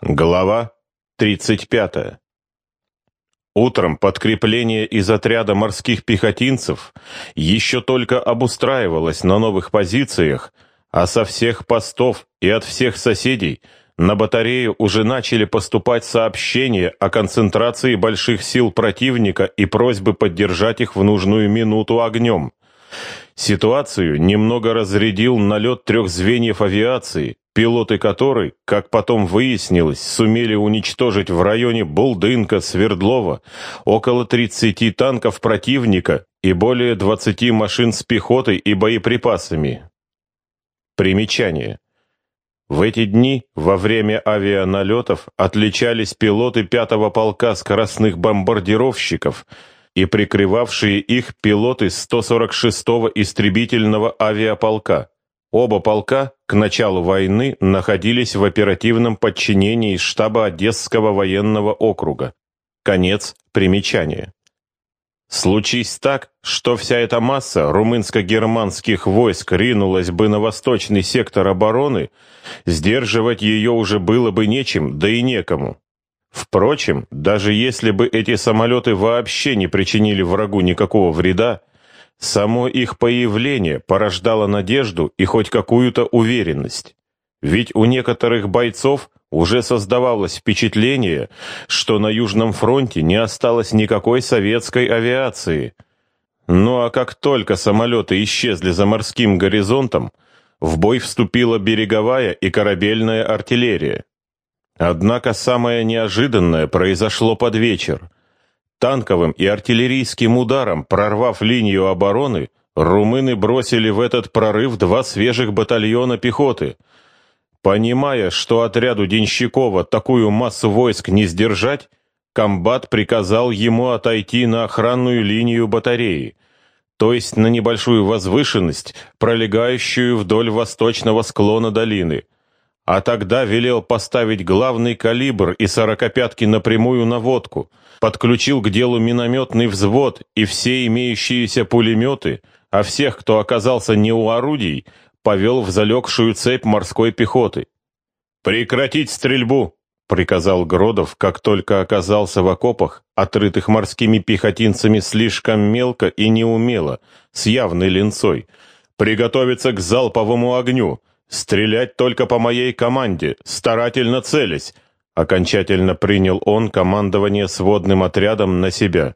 Глава 35. Утром подкрепление из отряда морских пехотинцев еще только обустраивалось на новых позициях, а со всех постов и от всех соседей на батарею уже начали поступать сообщения о концентрации больших сил противника и просьбы поддержать их в нужную минуту огнем. Ситуацию немного разрядил налет трех звеньев авиации, пилоты которой, как потом выяснилось, сумели уничтожить в районе Булдынка, Свердлова около 30 танков противника и более 20 машин с пехотой и боеприпасами. Примечание. В эти дни, во время авианалетов, отличались пилоты 5-го полка скоростных бомбардировщиков и прикрывавшие их пилоты 146-го истребительного авиаполка. Оба полка к началу войны находились в оперативном подчинении штаба Одесского военного округа. Конец примечания. Случись так, что вся эта масса румынско-германских войск ринулась бы на восточный сектор обороны, сдерживать ее уже было бы нечем, да и некому. Впрочем, даже если бы эти самолеты вообще не причинили врагу никакого вреда, Само их появление порождало надежду и хоть какую-то уверенность. Ведь у некоторых бойцов уже создавалось впечатление, что на Южном фронте не осталось никакой советской авиации. Ну а как только самолеты исчезли за морским горизонтом, в бой вступила береговая и корабельная артиллерия. Однако самое неожиданное произошло под вечер – Танковым и артиллерийским ударом, прорвав линию обороны, румыны бросили в этот прорыв два свежих батальона пехоты. Понимая, что отряду Денщикова такую массу войск не сдержать, комбат приказал ему отойти на охранную линию батареи, то есть на небольшую возвышенность, пролегающую вдоль восточного склона долины – а тогда велел поставить главный калибр и сорокопятки напрямую на водку, подключил к делу минометный взвод и все имеющиеся пулеметы, а всех, кто оказался не у орудий, повел в залегшую цепь морской пехоты. «Прекратить стрельбу!» — приказал Гродов, как только оказался в окопах, отрытых морскими пехотинцами слишком мелко и неумело, с явной линцой. «Приготовиться к залповому огню!» Стрелять только по моей команде, старательно целясь. Окончательно принял он командование сводным отрядом на себя.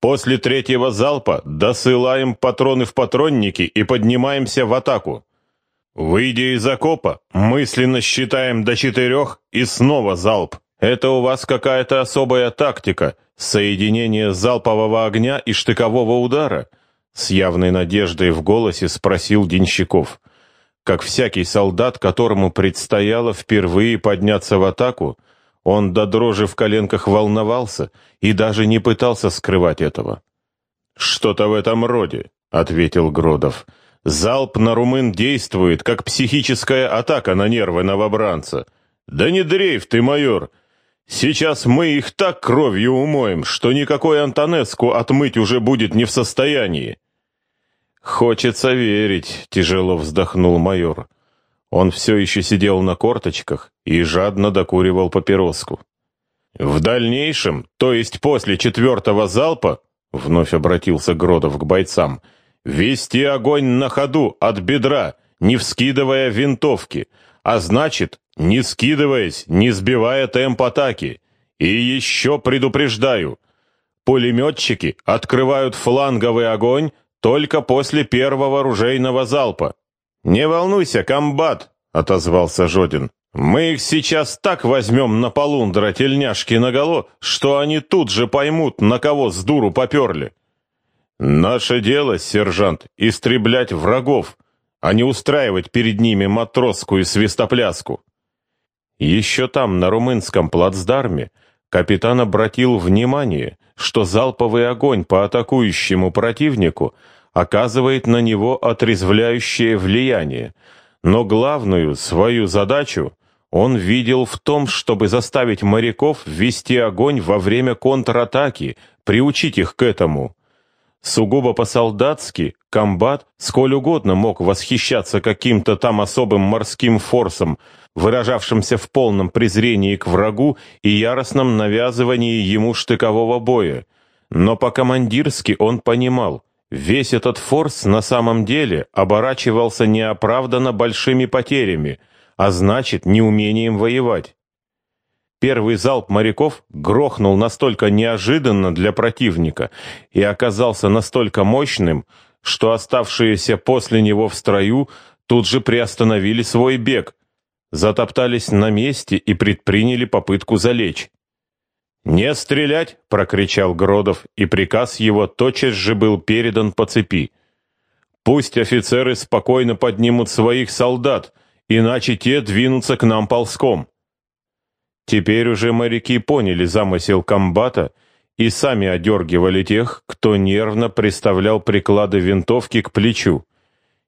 После третьего залпа досылаем патроны в патронники и поднимаемся в атаку. Выйдя из окопа, мысленно считаем до четырех и снова залп. Это у вас какая-то особая тактика, соединение залпового огня и штыкового удара? С явной надеждой в голосе спросил Денщиков. Как всякий солдат, которому предстояло впервые подняться в атаку, он до дрожи в коленках волновался и даже не пытался скрывать этого. «Что-то в этом роде», — ответил Гродов. «Залп на румын действует, как психическая атака на нервы новобранца. Да не дрейф ты, майор! Сейчас мы их так кровью умоем, что никакой Антонеску отмыть уже будет не в состоянии. «Хочется верить», — тяжело вздохнул майор. Он все еще сидел на корточках и жадно докуривал папироску. «В дальнейшем, то есть после четвертого залпа, — вновь обратился Гродов к бойцам, — вести огонь на ходу от бедра, не вскидывая винтовки, а значит, не скидываясь, не сбивая темп атаки. И еще предупреждаю, пулеметчики открывают фланговый огонь только после первого ружейного залпа. «Не волнуйся, комбат!» — отозвался Жодин. «Мы их сейчас так возьмем на полундра тельняшки наголо, что они тут же поймут, на кого с дуру поперли». «Наше дело, сержант, истреблять врагов, а не устраивать перед ними матросскую свистопляску». Еще там, на румынском плацдарме, капитан обратил внимание, что залповый огонь по атакующему противнику — оказывает на него отрезвляющее влияние, но главную свою задачу он видел в том, чтобы заставить моряков вести огонь во время контратаки, приучить их к этому. Сугубо по-солдатски комбат сколь угодно мог восхищаться каким-то там особым морским форсом, выражавшимся в полном презрении к врагу и яростном навязывании ему штыкового боя. Но по-командирски он понимал, весь этот форс на самом деле оборачивался неоправданно большими потерями, а значит, неумением воевать. Первый залп моряков грохнул настолько неожиданно для противника и оказался настолько мощным, что оставшиеся после него в строю тут же приостановили свой бег, затоптались на месте и предприняли попытку залечь. «Не стрелять!» — прокричал Гродов, и приказ его тотчас же был передан по цепи. «Пусть офицеры спокойно поднимут своих солдат, иначе те двинутся к нам ползком». Теперь уже моряки поняли замысел комбата и сами одергивали тех, кто нервно приставлял приклады винтовки к плечу.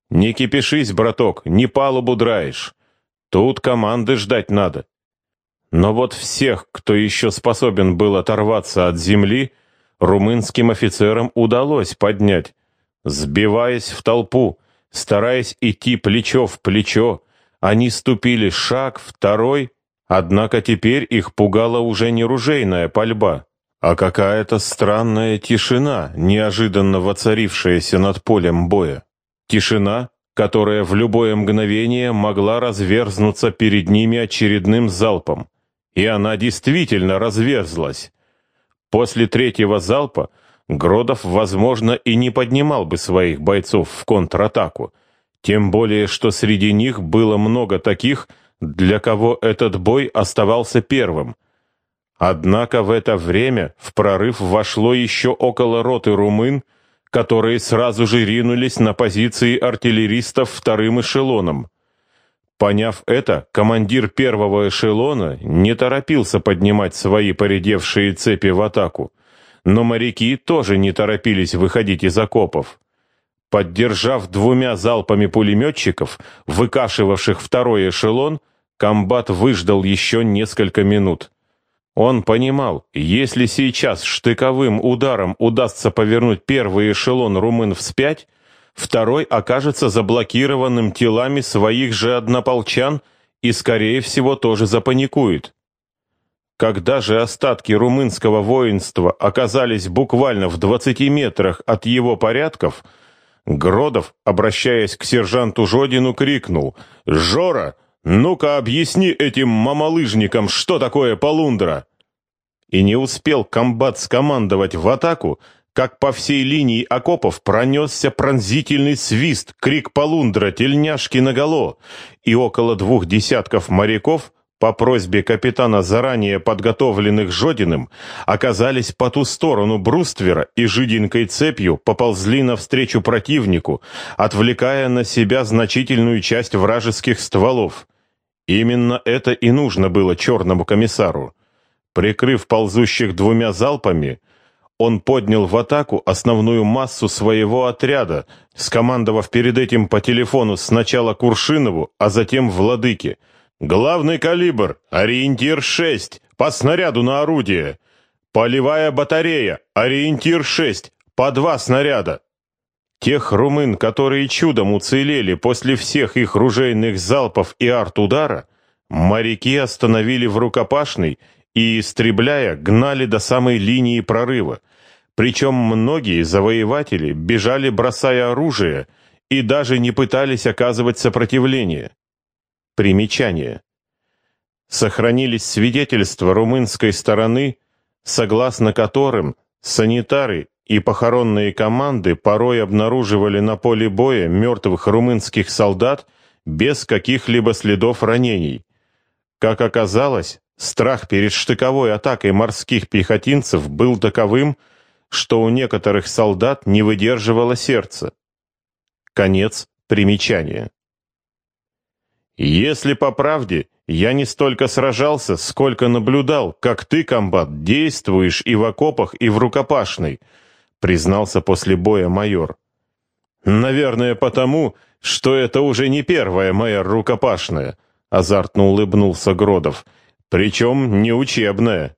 «Не кипишись, браток, не палубу драешь. Тут команды ждать надо». Но вот всех, кто еще способен был оторваться от земли, румынским офицерам удалось поднять, сбиваясь в толпу, стараясь идти плечо в плечо, они ступили шаг, второй — Однако теперь их пугала уже не ружейная пальба, а какая-то странная тишина, неожиданно воцарившаяся над полем боя. Тишина, которая в любое мгновение могла разверзнуться перед ними очередным залпом. И она действительно разверзлась. После третьего залпа Гродов, возможно, и не поднимал бы своих бойцов в контратаку, тем более, что среди них было много таких, для кого этот бой оставался первым. Однако в это время в прорыв вошло еще около роты румын, которые сразу же ринулись на позиции артиллеристов вторым эшелоном. Поняв это, командир первого эшелона не торопился поднимать свои поредевшие цепи в атаку, но моряки тоже не торопились выходить из окопов. Поддержав двумя залпами пулеметчиков, выкашивавших второй эшелон, комбат выждал еще несколько минут. Он понимал, если сейчас штыковым ударом удастся повернуть первый эшелон румын вспять, второй окажется заблокированным телами своих же однополчан и, скорее всего, тоже запаникует. Когда же остатки румынского воинства оказались буквально в 20 метрах от его порядков, Гродов, обращаясь к сержанту Жодину, крикнул «Жора, ну-ка объясни этим мамалыжникам, что такое полундра!» И не успел комбат скомандовать в атаку, как по всей линии окопов пронесся пронзительный свист, крик полундра, тельняшки наголо, и около двух десятков моряков по просьбе капитана, заранее подготовленных Жодиным, оказались по ту сторону бруствера и жиденькой цепью поползли навстречу противнику, отвлекая на себя значительную часть вражеских стволов. Именно это и нужно было черному комиссару. Прикрыв ползущих двумя залпами, он поднял в атаку основную массу своего отряда, скомандовав перед этим по телефону сначала Куршинову, а затем Владыке — Главный калибр, ориентир 6, по снаряду на орудие. Полевая батарея, ориентир 6, по два снаряда. Тех румын, которые чудом уцелели после всех их ружейных залпов и арт-удара, моряки остановили в рукопашной и, истребляя, гнали до самой линии прорыва. Причем многие завоеватели бежали, бросая оружие, и даже не пытались оказывать сопротивление. Примечание. Сохранились свидетельства румынской стороны, согласно которым санитары и похоронные команды порой обнаруживали на поле боя мертвых румынских солдат без каких-либо следов ранений. Как оказалось, страх перед штыковой атакой морских пехотинцев был таковым, что у некоторых солдат не выдерживало сердце. Конец примечания. Если по правде, я не столько сражался, сколько наблюдал, как ты, комбат, действуешь и в окопах, и в рукопашной, признался после боя майор. Наверное, потому, что это уже не первая моя рукопашная, азартно улыбнулся Гродов, причем не учебная.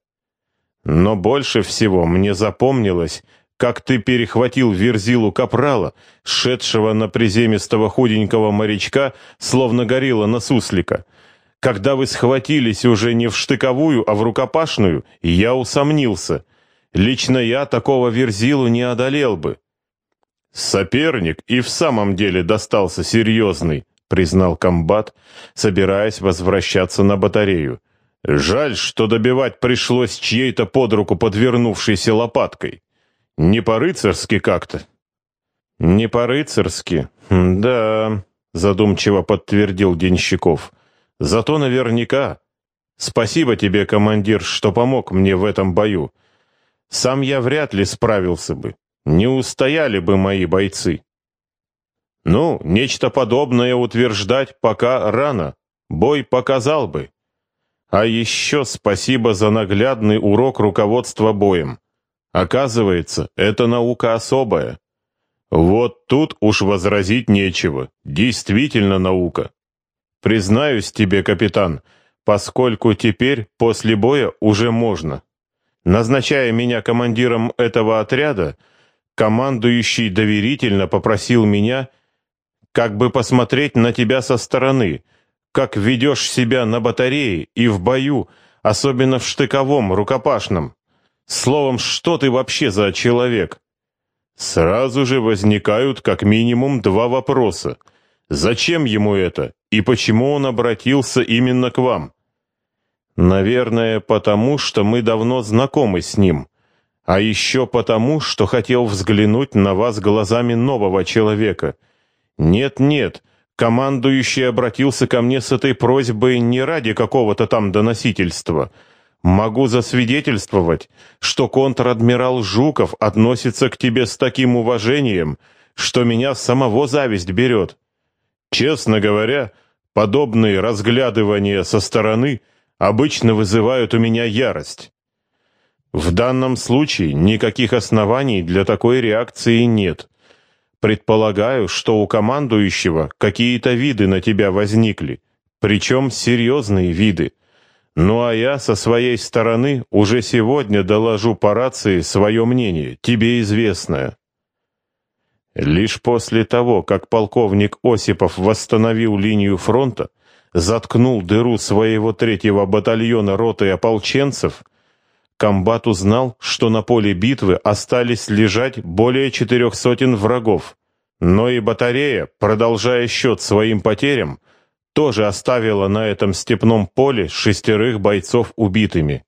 Но больше всего мне запомнилось, как ты перехватил верзилу капрала, шедшего на приземистого худенького морячка, словно горилла на суслика. Когда вы схватились уже не в штыковую, а в рукопашную, я усомнился. Лично я такого верзилу не одолел бы. Соперник и в самом деле достался серьезный, признал комбат, собираясь возвращаться на батарею. Жаль, что добивать пришлось чьей-то под руку подвернувшейся лопаткой. Не по-рыцарски как-то. Не по-рыцарски. Да, задумчиво подтвердил Денщиков. Зато наверняка. Спасибо тебе, командир, что помог мне в этом бою. Сам я вряд ли справился бы. Не устояли бы мои бойцы. Ну, нечто подобное утверждать пока рано. Бой показал бы. А еще спасибо за наглядный урок руководства боем. Оказывается, это наука особая. Вот тут уж возразить нечего. Действительно наука. Признаюсь тебе, капитан, поскольку теперь после боя уже можно. Назначая меня командиром этого отряда, командующий доверительно попросил меня как бы посмотреть на тебя со стороны, как ведешь себя на батарее и в бою, особенно в штыковом, рукопашном. Словом, что ты вообще за человек? Сразу же возникают как минимум два вопроса. Зачем ему это и почему он обратился именно к вам? Наверное, потому что мы давно знакомы с ним. А еще потому, что хотел взглянуть на вас глазами нового человека. Нет-нет, командующий обратился ко мне с этой просьбой не ради какого-то там доносительства — Могу засвидетельствовать, что контр-адмирал Жуков относится к тебе с таким уважением, что меня самого зависть берет. Честно говоря, подобные разглядывания со стороны обычно вызывают у меня ярость. В данном случае никаких оснований для такой реакции нет. Предполагаю, что у командующего какие-то виды на тебя возникли, причем серьезные виды. Ну а я со своей стороны уже сегодня доложу по рации свое мнение, тебе известное. Лишь после того, как полковник Осипов восстановил линию фронта, заткнул дыру своего третьего батальона роты ополченцев, комбат узнал, что на поле битвы остались лежать более четырех сотен врагов, но и батарея, продолжая счет своим потерям, тоже оставила на этом степном поле шестерых бойцов убитыми.